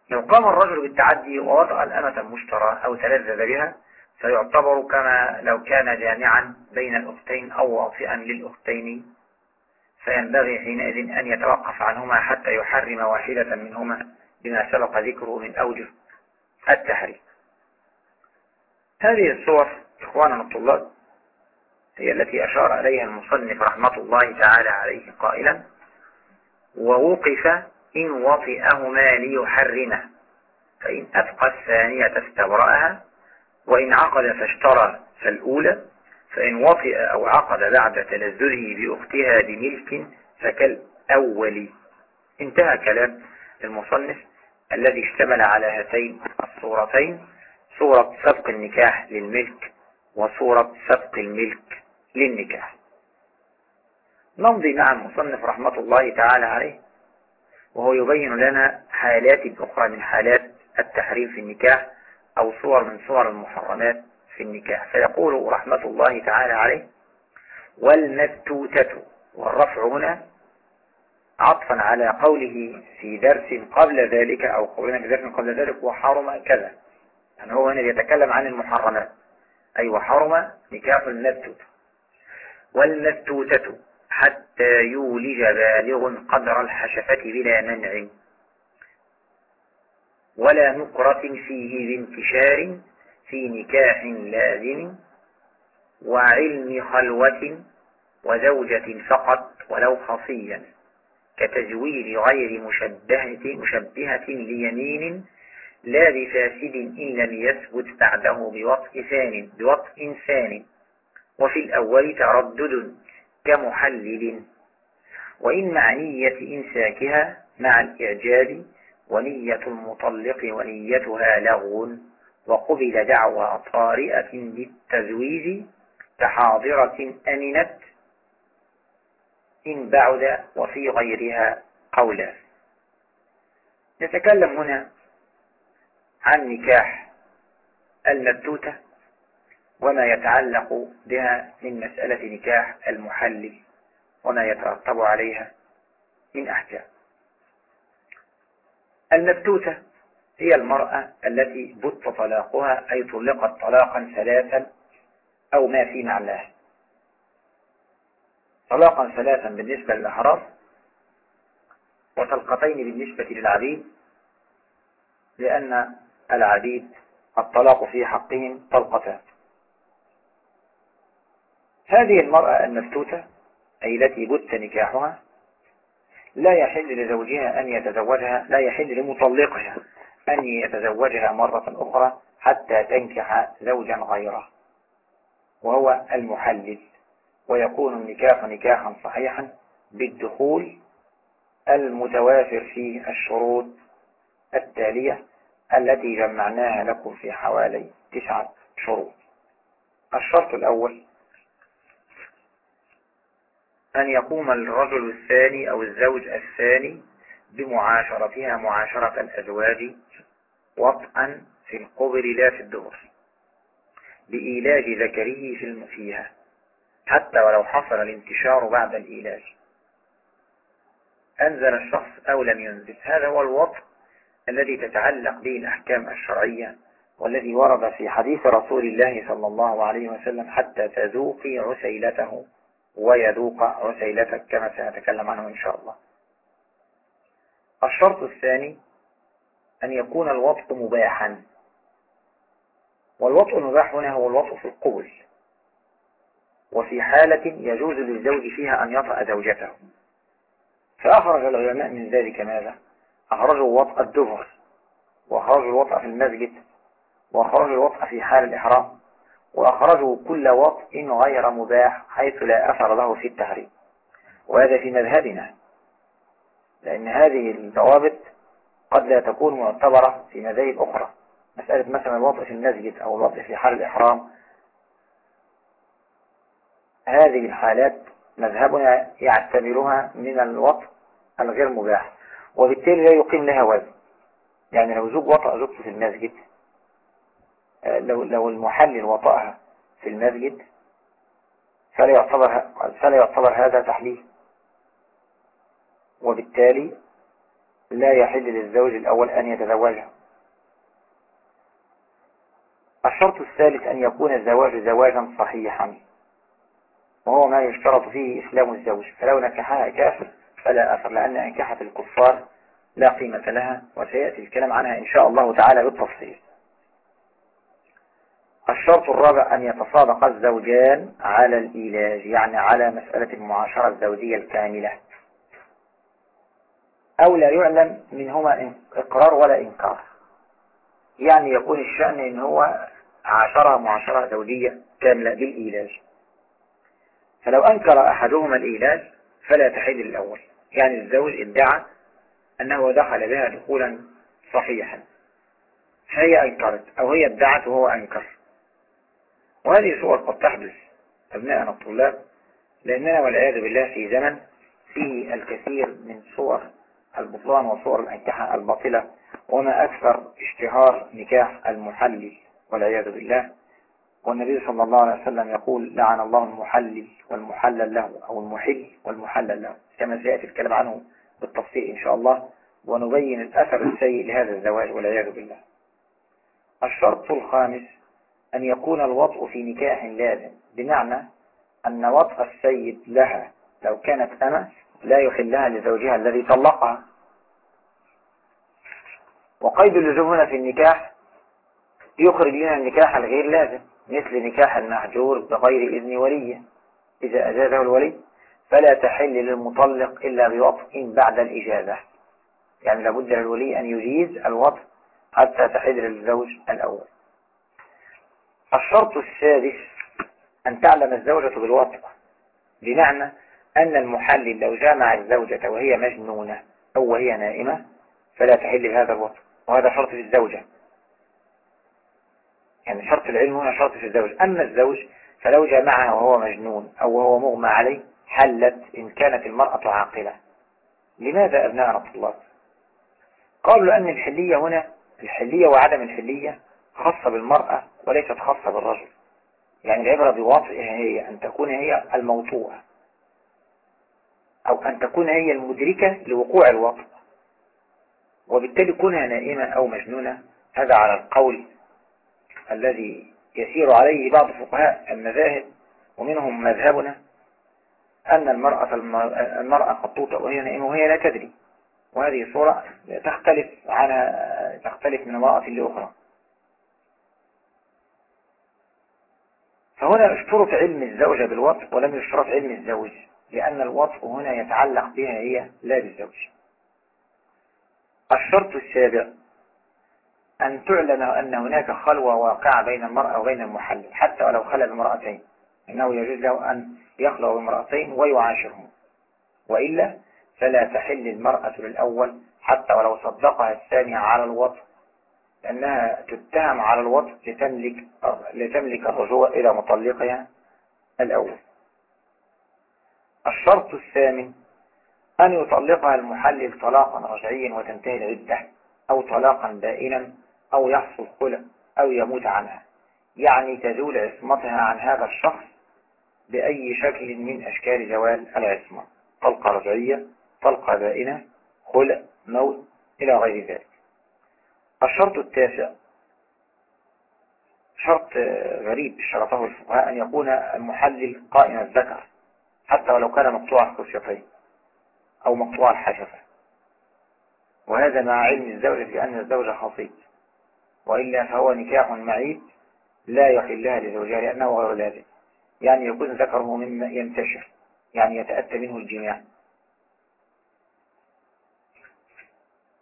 Speaker 1: لو قام الرجل بالتعدي ووضع الأمة المشترى أو تلذذ بها فيعتبر كما لو كان جامعا بين الأختين أو واطئا للأختين. فينبغي حينئذ أن يتوقف عنهما حتى يحرم واحدة منهما. بما سبق ذكره من أوجه التحريم. هذه الصور إخواننا الطلاب هي التي أشار إليها المصنف رحمة الله تعالى عليه قائلا ووقف إن وطئهما ليحرمه فإن أبقى الثانية استبرأها وإن عقد فاشترى فالأولى فإن وطئ أو عقد بعد تلذذه بأختها بملك فكالأول. انتهى كلام المصنف الذي اشتمل على هاتين الصورتين صورة سبق النكاح للملك وصورة سبق الملك للنكاح. نمضي مع المصنف رحمة الله تعالى عليه وهو يبين لنا حالات أخرى من حالات التحريم في النكاح أو صور من صور المحرمات في النكاح. فيقول رحمة الله تعالى عليه والمستوتة والرفع هنا عطفا على قوله في درس قبل ذلك أو قولنا في درس قبل ذلك وحرم كذا. يعني هو هنا يتكلم عن المحرمات. أي وحرم نكاح المستوتة والمستوتة حتى يولج بالغ قدر الحشفة بلا منع. ولا نقرة فيه بانتشار في نكاح لازم وعلم خلوة وزوجة فقط ولو خصيا. كتزوير غير مشبهة, مشبهة ليمين لا بفاسد إن لم يثبت بعده بوطء ثان بوطء ثان. وفي الأول تردد كمحلل. وإن مع نية إمساكها مع الإعجاب ونية المطلق ونيتها لغو. وقبل دعوى طارئة للتزويج كحاضرة أمنت إن بعد وفي غيرها قولا. نتكلم هنا عن نكاح المبتوتة وما يتعلق بها من مسألة نكاح المحلل وما يترتب عليها من أحكام. المبتوتة هي المرأة التي بت طلاقها أي طلقت طلاقا ثلاثا أو ما في معناه. طلاقا ثلاثا بالنسبة للأحرار وطلقتين بالنسبة للعبيد لأن العبيد الطلاق في حقهم طلقتان. هذه المرأة المفتوتة أي التي بت نكاحها لا يحل لزوجها أن يتزوجها لا يحل لمطلقها أن يتزوجها مرة أخرى حتى تنكح زوجا غيره وهو المحلل. ويكون النكاح نكاحا صحيحا بالدخول المتوافر فيه الشروط التالية التي جمعناها لكم في حوالي تسعة شروط. الشرط الأول أن يقوم الرجل الثاني أو الزوج الثاني بمعاشرتها معاشرة الأزواج وطئا في القبر لا في الدبر بإيلاج ذكره في فيها. حتى ولو حصل الانتشار بعد الإيلاج أنزل الشخص أو لم ينزل. هذا هو الوطء الذي تتعلق به الأحكام الشرعية والذي ورد في حديث رسول الله صلى الله عليه وسلم حتى تذوقي عسيلته ويذوق عسيلتك كما سنتكلم عنه إن شاء الله. الشرط الثاني أن يكون الوطء مباحا. والوطء المباح هنا هو الوطء في القبل. وفي حالة يجوز للزوج فيها أن يطأ زوجته. فأخرج العلماء من ذلك ماذا؟ أخرجوا وطأ الدبر وأخرجوا الوطأ في المسجد وأخرجوا الوطأ في حال الإحرام وأخرجوا كل وطء غير مباح حيث لا أثر له في التحريم. وهذا في مذهبنا لأن هذه الضوابط قد لا تكون معتبرة في مذاهب أخرى. مسألة مثلا الوطء في المسجد أو الوطء في حال الإحرام هذه الحالات مذهبنا يعتبرها من الوطء الغير مباح وبالتالي لا يقيم لها وزن. يعني لو زوج وطأ زوجته في المسجد آه، لو لو المحلل وطأها في المسجد فلا يعتبر فلا يعتبر هذا تحليل. وبالتالي لا يحل للزوج الأول أن يتزوجها. الشرط الثالث أن يكون الزواج زواجا صحيحا. وهو ما يشترط فيه إسلام الزوج. فلو نكحها كافر فلا أثر لأن أنكحة الكفار لا قيمة لها وسيأتي الكلام عنها إن شاء الله تعالى بالتفصيل. الشرط الرابع أن يتصادق الزوجان على الإيلاج يعني على مسألة المعاشرة الزوجية الكاملة. أو لا يعلم منهما إقرار ولا إنكار. يعني يكون الشأن إن هو عاشرها معاشرة زوجية كاملة بالإيلاج. فلو أنكر أحدهما الإيلاج فلا تحل الأول. يعني الزوج ادعى أنه دخل بها دخولا صحيحا. فهي أنكرت أو هي ادعت وهو أنكر. وهذه صور قد تحدث أبناءنا الطلاب لأننا والعياذ بالله في زمن فيه الكثير من صور البطلان وصور الأنكحة الباطلة وما أكثر اشتهار نكاح المحلل والعياذ بالله. والنبي صلى الله عليه وسلم يقول لعن الله المحلل والمحلل له أو المحل والمحلل له. كما سيأتي الكلام عنه بالتفصيل إن شاء الله ونبين الأثر السيء لهذا الزواج والعياذ بالله. الشرط الخامس أن يكون الوطء في نكاح لازم بمعنى أن وطء السيد لها لو كانت أمة لا يحلها لزوجها الذي طلقها. وقيد اللزوم هنا في النكاح يخرج لنا النكاح الغير لازم. مثل نكاح المحجور بغير إذن وليه. إذا أجازه الولي فلا تحل للمطلق إلا بوطء بعد الإجازة. يعني لابد للولي أن يجيز الوطء حتى تحل للزوج الأول. الشرط السادس أن تعلم الزوجة بالوطء بمعنى أن المحلل لو جامع الزوجة وهي مجنونة أو وهي نائمة فلا تحل هذا الوطء. وهذا شرط للزوجة. يعني شرط العلم هنا شرط في الزوج. أما الزوج فلو جامعها وهو مجنون أو وهو مغمى عليه حلت إن كانت المرأة عاقلة. لماذا أبناء الله؟ قالوا لأن الحلية هنا الحلية وعدم الحلية خاصة بالمرأة وليست خاصة بالرجل. يعني العبرة بوضعها هي أن تكون هي الموطوءة أو أن تكون هي المدركة لوقوع الوطء وبالتالي كونها نائمة أو مجنونة هذا على القول الذي يسير عليه بعض فقهاء المذاهب ومنهم مذهبنا أن المرأة المرأة قد توطأ وهي نائمة وهي لا تدري. وهذه صورة تختلف على تختلف من امرأة لأخرى. فهنا اشترط علم الزوجة بالوطء ولم يشترط علم الزوج لأن الوطء هنا يتعلق بها هي لا بالزوج. الشرط السابع أن تعلن أن هناك خلوة واقعة بين المرأة وبين المحلل حتى ولو خلى بامرأتين إنه يجوز له أن يخلو بامرأتين ويعاشرهم. وإلا فلا تحل المرأة للأول حتى ولو صدقها الثانية على الوطء لأنها تتهم على الوطء لتملك, لتملك الرجوع إلى مطلقها الأول. الشرط الثامن أن يطلقها المحلل طلاقا رجعيا وتنتهي العدة أو طلاقا بائنا أو يحصل خلع أو يموت عنها. يعني تزول عصمتها عن هذا الشخص بأي شكل من أشكال زوال العصمة. طلقة رجعية طلقة بائنة خلع موت إلى غير ذلك. الشرط التاسع. شرط غريب شرطه الفقهاء أن يكون المحلل قائم الذكر حتى ولو كان مقطوع الخصيتين أو مقطوع الحشفة. وهذا مع علم الزوجة بأن الزوجة خصيت وإلا فهو نكاح معيب لا يحلها لزوجها لأنه غير لازم يعني يكون ذكره مما ينتشر يعني يتأتى منه الجماع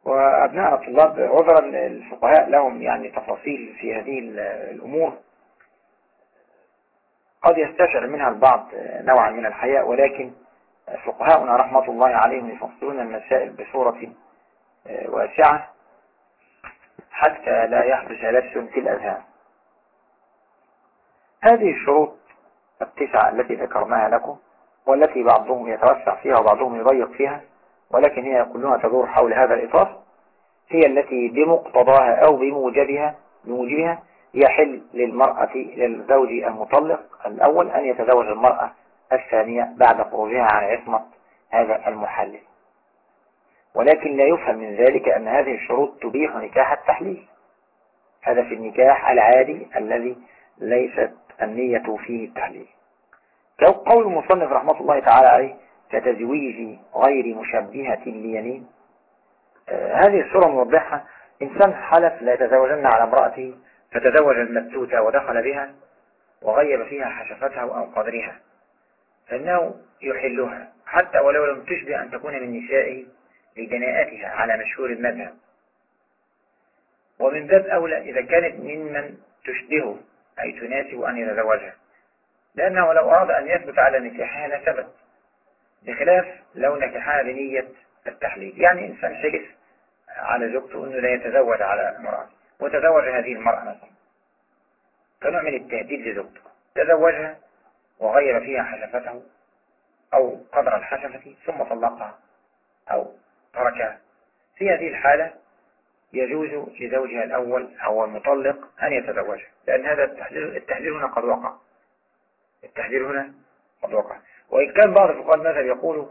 Speaker 1: وأبناء الطلاب عذرا الفقهاء لهم يعني تفاصيل في هذه الأمور. قد يستشعر منها البعض نوعا من الحياء ولكن فقهاؤنا رحمة الله عليهم يفصلون المسائل بصورة واسعة. حتى لا يحدث لبس في الأذهان. هذه الشروط التسعة التي ذكرناها لكم والتي بعضهم يتوسع فيها وبعضهم يضيق فيها ولكن هي كلها تدور حول هذا الإطار هي التي بمقتضاها أو بموجبها بموجبها يحل للمرأة للزوج المطلق الأول أن يتزوج المرأة الثانية بعد خروجها عن عصمة هذا المحلل. ولكن لا يفهم من ذلك أن هذه الشروط تبيح نكاح التحليل. هذا في النكاح العادي الذي ليست النية فيه التحليل. قول المصنف رحمة الله تعالى عليه كتزويج غير مشبهة ليمين آه هذه الصورة موضحة. إنسان حلف لا يتزوجن على امرأته فتزوج المبتوتة ودخل بها وغيب فيها حشفتها أو قدرها. فإنه يحلها. حتى ولو لم تشبه أن تكون من نسائه لجناءتها على مشهور المذهب. ومن باب أولى إذا كانت ممن تشبهه أي تناسب أن يتزوجها. لأنه لو أراد أن يثبت على نكاحها لثبت. بخلاف لو نكحها بنية التحليل. يعني إنسان حلف على زوجته أنه لا يتزوج على امرأة. وتزوج هذه المرأة مثلا. كنوع من التهديد لزوجته. تزوجها وغير فيها حشفته أو قدر الحشفة ثم طلقها أو تركها في هذه الحالة يجوز لزوجها الأول أو المطلق أن يتزوجها لأن هذا التحليل, التحليل هنا قد وقع. التحليل هنا قد وقع. وإن كان بعض الفقهاء المذهب يقول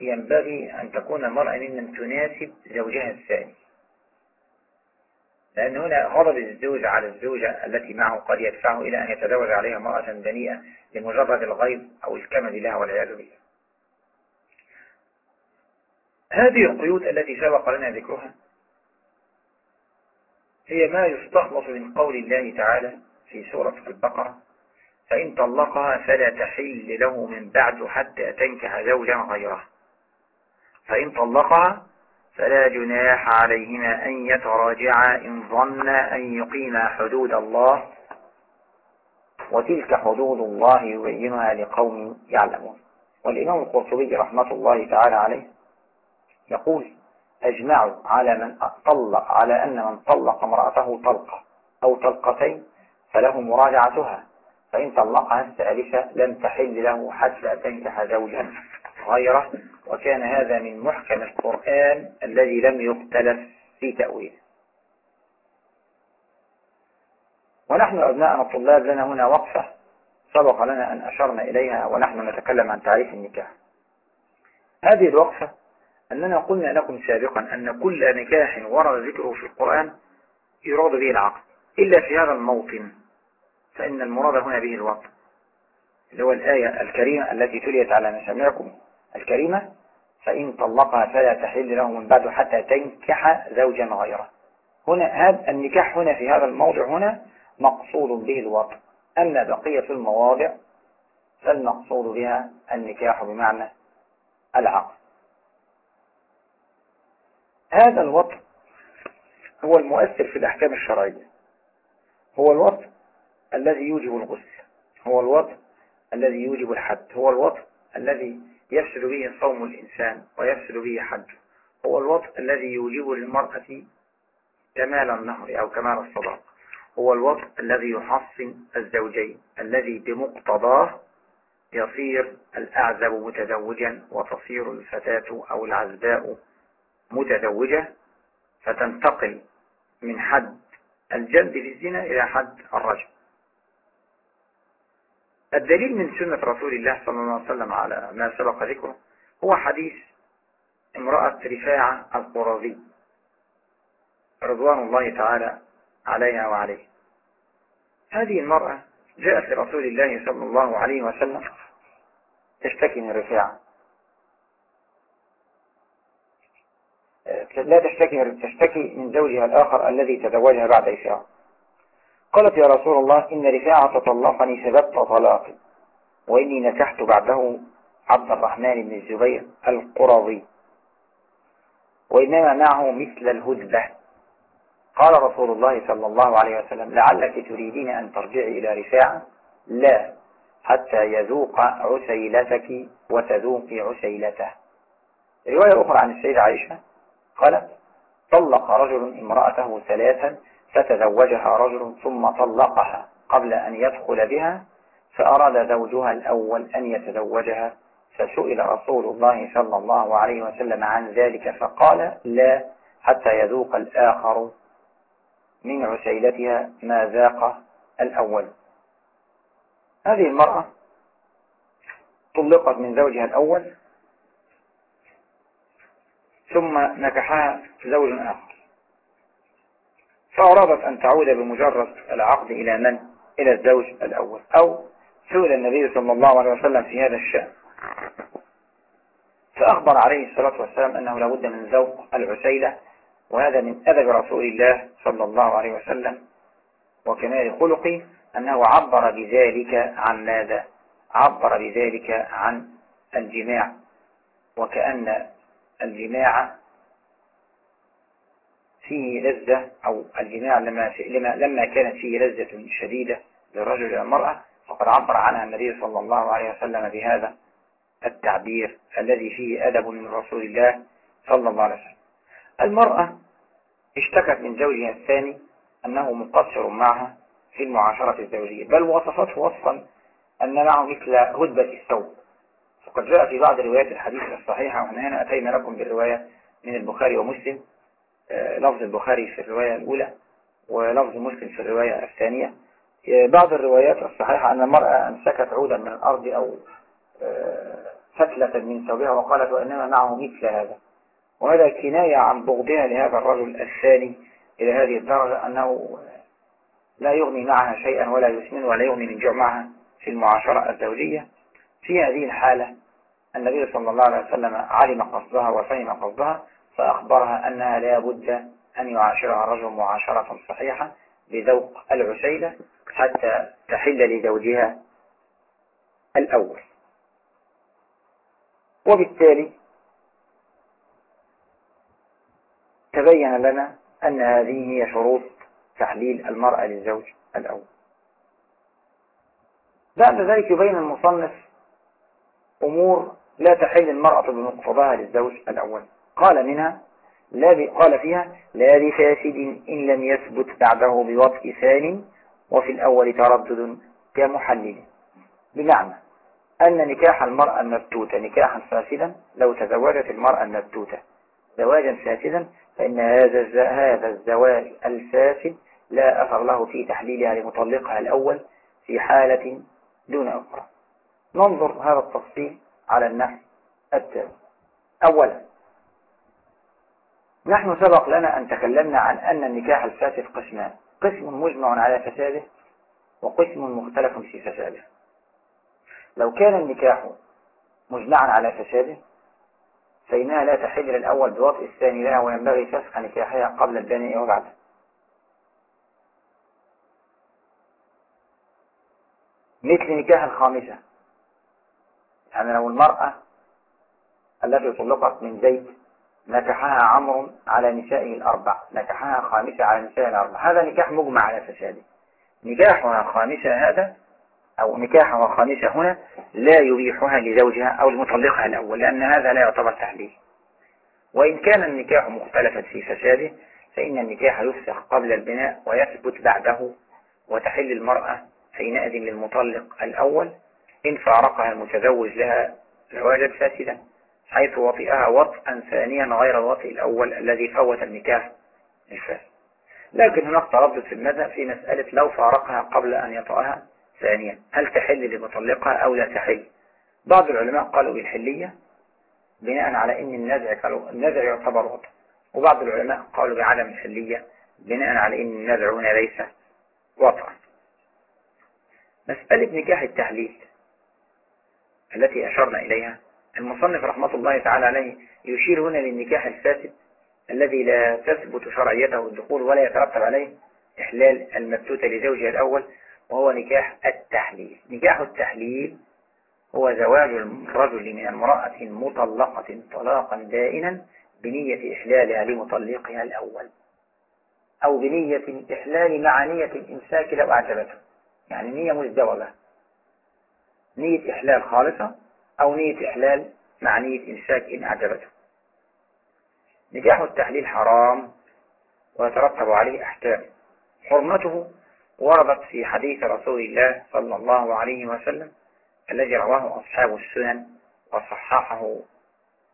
Speaker 1: ينبغي أن تكون المرأة ممن تناسب زوجها الثاني. لأن هنا غضب الزوج على الزوجة التي معه قد يدفعه إلى أن يتزوج عليها امرأة دنيئة لمجرد الغيظ أو الكمد لها والعياذ بالله. هذه القيود التي سبق لنا ذكرها هي ما يستخلص من قول الله تعالى في سورة البقرة فإن طلقها فلا تحل له من بعد حتى تنكح زوجا غيره. فإن طلقها فلا جناح عليهما أن يتراجعا إن ظن أن يقيما حدود الله وتلك حدود الله يبينها لقوم يعلمون. والإمام القرطبي رحمة الله تعالى عليه يقول أجمعوا على من طلق على أن من طلق امرأته طلقة أو طلقتين فله مراجعتها فإن طلقها الثالثة لم تحل له حتى تنكح زوجا غيره وكان هذا من محكم القرآن الذي لم يختلف في تأويله. ونحن أبناءنا الطلاب لنا هنا وقفة سبق لنا أن أشرنا إليها ونحن نتكلم عن تعريف النكاح. هذه الوقفة أننا قلنا لكم سابقا أن كل نكاح ورد ذكره في القرآن يراد به العقد إلا في هذا الموطن فإن المراد هنا به الوطن اللي هو الآية الكريمة التي تليت على مسامعكم الكريمة فإن طلقها فلا تحل له من بعد حتى تنكح زوجا غيره. هنا هذا النكاح هنا في هذا الموضع هنا مقصود به الوطن أما بقية المواضع فالمقصود بها النكاح بمعنى العقد هذا الوطن هو المؤثر في الأحكام الشرعية. هو الوطن الذي يوجب الغسل. هو الوطن الذي يوجب الحد. هو الوطن الذي يفسد به صوم الإنسان ويفسد به حجه هو الوطن الذي يوجب للمرأة كمال النهر أو كمال الصداق. هو الوطن الذي يحصن الزوجين الذي بمقتضاه يصير الأعزب متزوجا وتصير الفتاة أو العزباء متزوجة فتنتقل من حد الجلد في الزنا إلى حد الرجل الدليل من سنة رسول الله صلى الله عليه وسلم على ما سبق ذكره هو حديث امرأة رفاعة القرظي رضوان الله تعالى عليها وعليه. هذه المرأة جاءت لرسول الله صلى الله عليه وسلم تشتكي من رفاعة. لا تشتكي تشتكي من زوجها الآخر الذي تزوجها بعد رفاعة. قالت يا رسول الله إن رفاعة طلقني سببت طلاقي وإني نكحت بعده عبد الرحمن بن الزبير القرظي وإنما معه مثل الهدبة قال رسول الله صلى الله عليه وسلم لعلك تريدين أن ترجعي إلى رفاعة؟ لا حتى يذوق عسيلتك وتذوقي عسيلته. رواية أخرى عن السيدة عائشة قالت طلق رجل امرأته ثلاثا فتزوجها رجل ثم طلقها قبل أن يدخل بها فأراد زوجها الأول أن يتزوجها فسئل رسول الله صلى الله عليه وسلم عن ذلك فقال لا حتى يذوق الآخر من عسيلتها ما ذاق الأول. هذه المرأة طلقت من زوجها الأول ثم نكحها زوج آخر. فأرادت أن تعود بمجرد العقد إلى من؟ إلى الزوج الأول. أو سئل النبي صلى الله عليه وسلم في هذا الشأن. فأخبر عليه الصلاة والسلام أنه لابد من ذوق العسيلة وهذا من أدب رسول الله صلى الله عليه وسلم وكمال خلقه أنه عبر بذلك عن ماذا؟ عبر بذلك عن الجماع. وكأن الجماع فيه لذة أو الجماع لما, لما, لما كانت فيه لذة شديدة للرجل والمرأة فقد عبر عنها النبي صلى الله عليه وسلم بهذا التعبير الذي فيه أدب من رسول الله صلى الله عليه وسلم. المرأة اشتكت من زوجها الثاني أنه مقصر معها في المعاشرة الزوجية بل وصفته وصفا أن معه مثل هدبة الثوب. فقد جاء في بعض روايات الحديث الصحيحة وإحنا هنا أتينا لكم بالرواية من البخاري ومسلم آه، لفظ البخاري في الرواية الأولى ولفظ مسلم في الرواية الثانية. آه، بعض الروايات الصحيحة أن المرأة أمسكت عودا من الأرض أو آه، فتلة من ثوبها وقالت وإنما معه مثل هذا. وهذا كناية عن بغضها لهذا الرجل الثاني إلى هذه الدرجة أنه لا يغني معها شيئا ولا يسمن ولا يغني من معها في المعاشرة الزوجية. في هذه الحالة النبي صلى الله عليه وسلم علم قصدها وفهم قصدها فأخبرها أنها لا بد أن يعاشرها الرجل معاشرة صحيحة بذوق العسيلة حتى تحل لزوجها الأول. وبالتالي تبين لنا أن هذه هي شروط تحليل المرأة للزوج الأول. بعد ذلك يبين المصنف أمور لا تحل المرأة بمقتضاها للزوج الأول. قال منها لا قال فيها لا بفاسد إن لم يثبت بعده بوطء ثاني وفي الأول تردد كمحلل. بمعنى أن نكاح المرأة النبتوتة نكاحا فاسدا لو تزوجت المرأة النبتوتة زواجا فاسدا فإن هذا هذا الزواج الفاسد لا أثر له في تحليلها لمطلقها الأول في حالة دون أخرى ننظر هذا التفصيل على النحو التالي. أولا نحن سبق لنا أن تكلمنا عن أن النكاح الفاسد قسمان قسم مجمع على فساده وقسم مختلف في فساده. لو كان النكاح مجمعا على فساده فإنها لا تحل للأول بوطء الثاني لها وينبغي فسخ نكاحها قبل البناء وبعده. مثل نكاح الخامسة يعني لو المرأة التي طلقت من زيد نكحها عمرو على نسائه الأربع نكحها خامسة على نسائه الأربع. هذا نكاح مجمع على فساده. نكاحها خامسة هذا أو نكاحها خامسة هنا لا يبيحها لزوجها أو المطلقها الأول لأن هذا لا يعتبر تحليل. وإن كان النكاح مختلفا في فساده فإن النكاح يفسخ قبل البناء ويثبت بعده وتحل المرأة حينئذ للمطلق الأول إن فارقها المتزوج لها زواجا فاسدا حيث وطئها وطئا ثانيا غير الوطئ الأول الذي فوت النكاح الفاسد لكن هناك تردد في المذهب في مسألة لو فارقها قبل أن يطأها ثانيا هل تحل لمطلقها أو لا تحل؟ بعض العلماء قالوا بالحلية بناء على أن النزع النزع يعتبر وطئ. وبعض العلماء قالوا بعدم الحلية بناء على أن النزع هنا ليس وطئا. مسألة نكاح التحليل. التي أشرنا إليها. المصنف رحمة الله تعالى عليه يشير هنا للنكاح الفاسد الذي لا تثبت شرعيته الدخول ولا يترتب عليه إحلال المبتوتة لزوجها الأول وهو نكاح التحليل. نكاح التحليل هو زواج الرجل من امرأة مطلقة طلاقا دائنا بنية إحلالها لمطلقها الأول أو بنية الإحلال مع نية الإمساك لو أعجبته. يعني نية مزدوجة. نية إحلال خالصة أو نية إحلال مع نية إمساك إن أعجبته. نجاح التحليل حرام ويترتب عليه أحكام. حرمته وردت في حديث رسول الله صلى الله عليه وسلم الذي رواه أصحاب السنن وصححه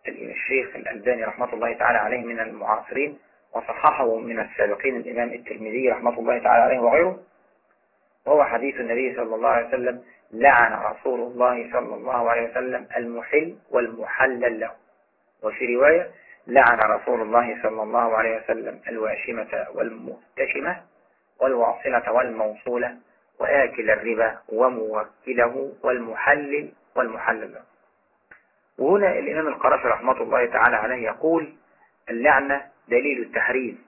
Speaker 1: الشيخ الألباني رحمة الله تعالى عليه من المعاصرين وصححه من السابقين الإمام الترمذي رحمة الله تعالى عليه وغيره. وهو حديث النبي صلى الله عليه وسلم لعن رسول الله صلى الله عليه وسلم المحل والمحلل له. وفي رواية لعن رسول الله صلى الله عليه وسلم الواشمة والمهتشمة والواصلة والموصولة وآكل الربا وموكله والمحلل والمحلل له. وهنا الإمام القرافي رحمة الله تعالى عليه يقول اللعنة دليل التحريم.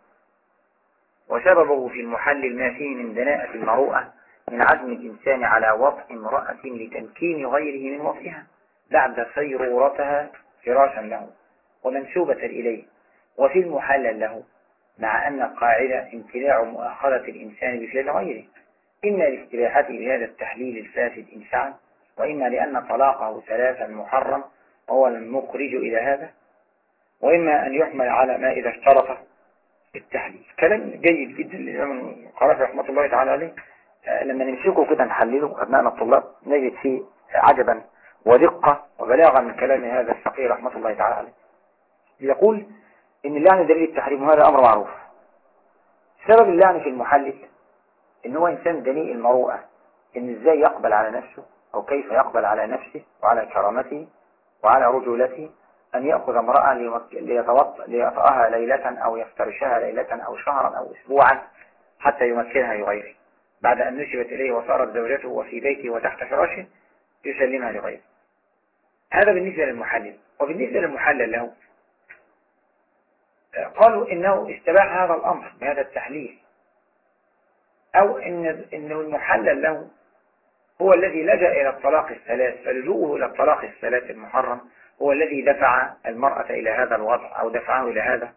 Speaker 1: وسببه في المحلل ما فيه من دناءة المروءة من عزم الإنسان على وطء امرأة لتمكين غيره من وطئها بعد صيرورتها فراشا له ومنسوبة إليه. وفي المحلل له مع أن القاعدة امتلاع مؤاخذة الإنسان بفعل غيره. إما لاستباحته بهذا التحليل الفاسد إنسان وإما لأن طلاقه ثلاثا محرم وهو المخرج إلى هذا وإما أن يحمل على ما إذا اشترط التحليل. كلام جيد جدا للإمام القرافي رحمة الله تعالى عليه. لما نمسكه كده نحلله أبنائنا الطلاب نجد فيه عجبا ودقة وبلاغا من كلام هذا الفقيه رحمة الله تعالى عليه. يقول إن اللعن دليل التحريم وهذا أمر معروف. سبب اللعن في المحلل إن هو إنسان دنيء المروءة إن إزاي يقبل على نفسه أو كيف يقبل على نفسه وعلى كرامته وعلى رجولته أن يأخذ امرأة ليطأها ليلة أو يفترشها ليلة أو شهرا أو أسبوعا حتى يمكنها لغيره. بعد أن نسبت إليه وصارت زوجته وفي بيته وتحت فراشه يسلمها لغيره. هذا بالنسبة للمحلل. وبالنسبة للمحلل له قالوا إنه استباح هذا الأمر بهذا التحليل. أو إن إنه المحلل له هو الذي لجأ إلى الطلاق الثلاث فلجوءه إلى الطلاق الثلاث المحرم هو الذي دفع المرأة إلى هذا الوضع أو دفعه إلى هذا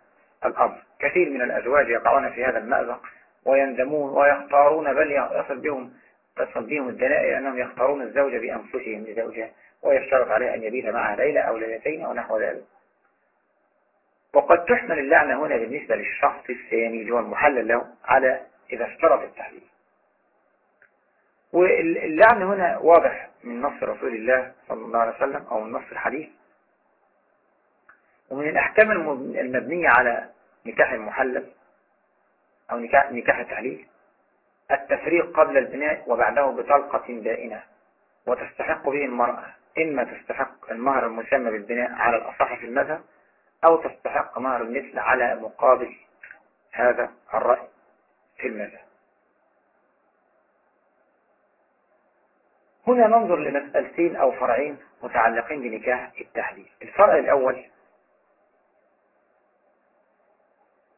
Speaker 1: الأمر. كثير من الأزواج يقعون في هذا المأزق. ويندمون ويختارون بل يصل بهم تصل بهم الدلائل أنهم يختارون الزوجة بأنفسهم لزوجها ويشترط عليه أن يبيت معها ليلة أو ليلتين أو نحو ذلك. وقد تحمل اللعنة هنا بالنسبة للشخص الثاني اللي هو المحلل له على إذا اشترط التحليل. واللعن هنا واضح من نص رسول الله صلى الله عليه وسلم أو من نص الحديث. ومن الأحكام المبنية على نكاح المحلل أو نكاح, نكاح التحليل التفريق قبل البناء وبعده بطلقة دائنة وتستحق به المرأة. إما تستحق المهر المسمى بالبناء على الأصح في المذهب أو تستحق مهر المثل على مقابل هذا الرأي في المذهب. هنا ننظر لمسألتين أو فرعين متعلقين بنكاح التحليل الفرع الأول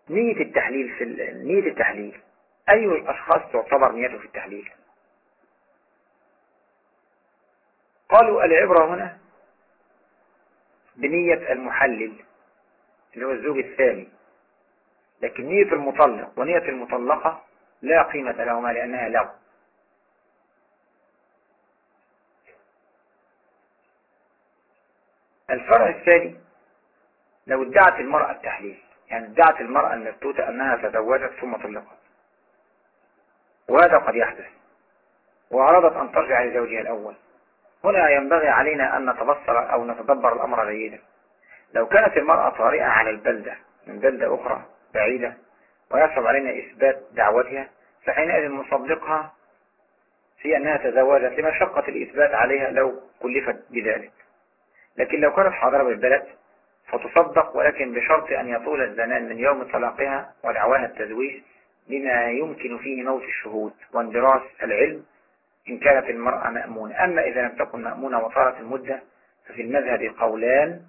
Speaker 1: نية التحليل في نية التحليل. أي الأشخاص تعتبر نيته في التحليل؟ قالوا العبرة هنا بنية المحلل اللي هو الزوج الثاني. لكن نية المطلق ونية المطلقة لا قيمة لهما لأنها لغو الفرع الثاني لو ادعت المرأة التحليل يعني ادعت المرأة المبتوتة أنها تزوجت ثم طلقت. وهذا قد يحدث. وأرادت أن ترجع لزوجها الأول. هنا ينبغي علينا أن نتبصر أو نتدبر الأمر جيدا. لو كانت المرأة طارئة على البلدة من بلدة أخرى بعيدة ويصعب علينا إثبات دعوتها فحينئذ نصدقها في أنها تزوجت لمشقة الإثبات عليها لو كلفت بذلك. لكن لو كانت حاضرة بالبلد فتصدق ولكن بشرط أن يطول الزمان من يوم طلاقها ودعواها التزويج بما يمكن فيه موت الشهود واندراس العلم إن كانت المرأة مأمونة. أما إذا لم تكن مأمونة وطالت المدة ففي المذهب قولان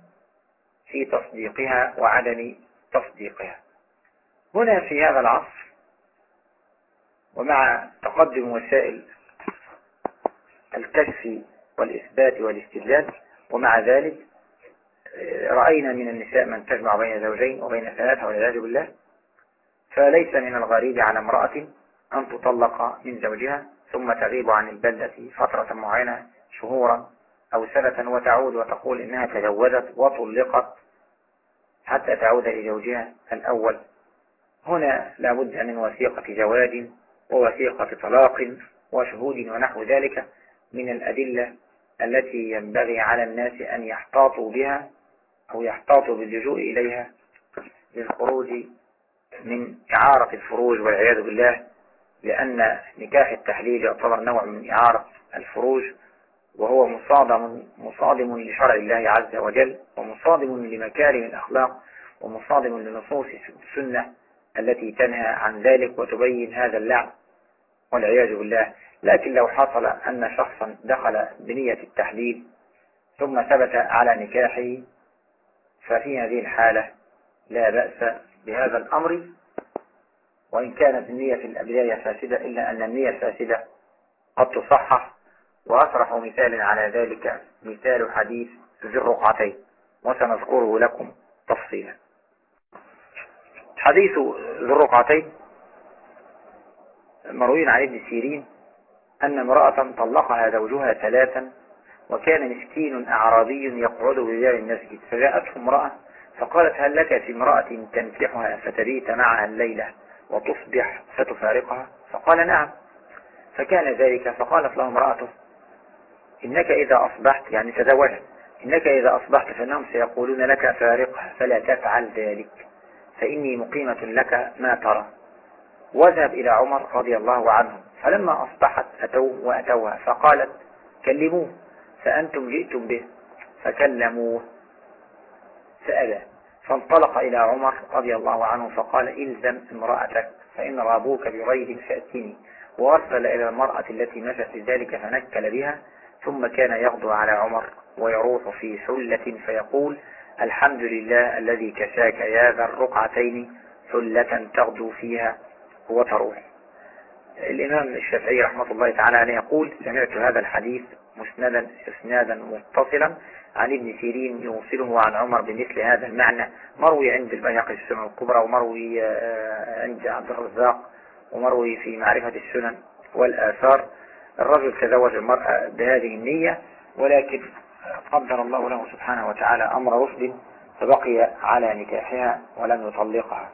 Speaker 1: في تصديقها وعدم تصديقها. هنا في هذا العصر ومع تقدم وسائل الكشف والإثبات والاستدلال ومع ذلك رأينا من النساء من تجمع بين زوجين وبين ثلاثة والعياذ بالله فليس من الغريب على امرأة أن تطلق من زوجها ثم تغيب عن البلدة فترة معينة شهورا أو سنة وتعود وتقول إنها تزوجت وطلقت حتى تعود لزوجها الأول. هنا لابد من وثيقة زواج ووثيقة طلاق وشهود ونحو ذلك من الأدلة التي ينبغي على الناس أن يحتاطوا بها أو يحتاطوا باللجوء إليها للخروج من إعارة الفروج والعياذ بالله لأن نكاح التحليل يعتبر نوع من إعارة الفروج وهو مصادم مصادم لشرع الله عز وجل ومصادم لمكارم الأخلاق ومصادم لنصوص السنة التي تنهى عن ذلك وتبين هذا اللعب والعياذ بالله. لكن لو حصل أن شخصا دخل بنية التحليل ثم ثبت على نكاحه ففي هذه الحالة لا بأس بهذا الأمر وإن كانت النية في البداية فاسدة إلا أن النية الفاسدة قد تصحح. وأصرح مثال على ذلك مثال حديث ذي الرقعتين وسنذكره لكم تفصيلا. حديث ذي الرقعتين مروي عن ابن سيرين أن امرأة طلقها زوجها ثلاثا وكان مسكين أعرابي يقعد بباب المسجد. فجاءته امرأة فقالت هل لك في امرأة تنكحها فتبيت معها الليلة وتصبح فتفارقها؟ فقال نعم. فكان ذلك فقالت له امرأته إنك إذا أصبحت يعني تزوجت إنك إذا أصبحت فإنهم سيقولون لك فارقها فلا تفعل ذلك فإني مقيمة لك ما ترى. واذهب إلى عمر رضي الله عنه فلما أصبحت أتوه وأتوها فقالت كلموه. فأنتم جئتم به فكلموه فأبى فانطلق إلى عمر رضي الله عنه فقال إلزم امرأتك فإن رابوك بغير فأتني وأرسل إلى المرأة التي مشت لذلك فنكل بها ثم كان يغدو على عمر ويروح في حلة فيقول الحمد لله الذي كساك يا ذا الرقعتين حلة تغدو فيها وتروح. الإمام الشافعي رحمة الله تعالى عليه يقول سمعت هذا الحديث مسندا اسنادا متصلا عن ابن سيرين يوصله عن عمر بمثل هذا المعنى. مروي عند البيهقي السنن الكبرى ومروي آه، عند عبد الرزاق ومروي في معرفة السنن والآثار. الرجل تزوج المرأة بهذه النية ولكن قدر الله له سبحانه وتعالى أمر رشد فبقي على نكاحها ولم يطلقها.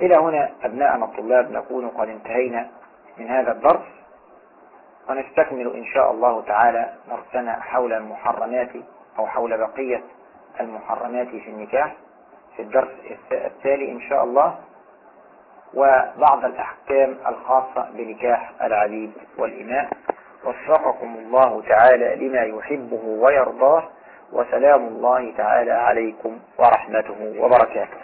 Speaker 1: إلى هنا أبناءنا الطلاب نكون قد انتهينا من هذا الدرس. ونستكمل إن شاء الله تعالى درسنا حول المحرمات أو حول بقية المحرمات في النكاح في الدرس التالي إن شاء الله وبعض الأحكام الخاصة بنكاح العبيد والإماء. وفقكم الله تعالى لما يحبه ويرضاه وسلام الله تعالى عليكم ورحمته وبركاته.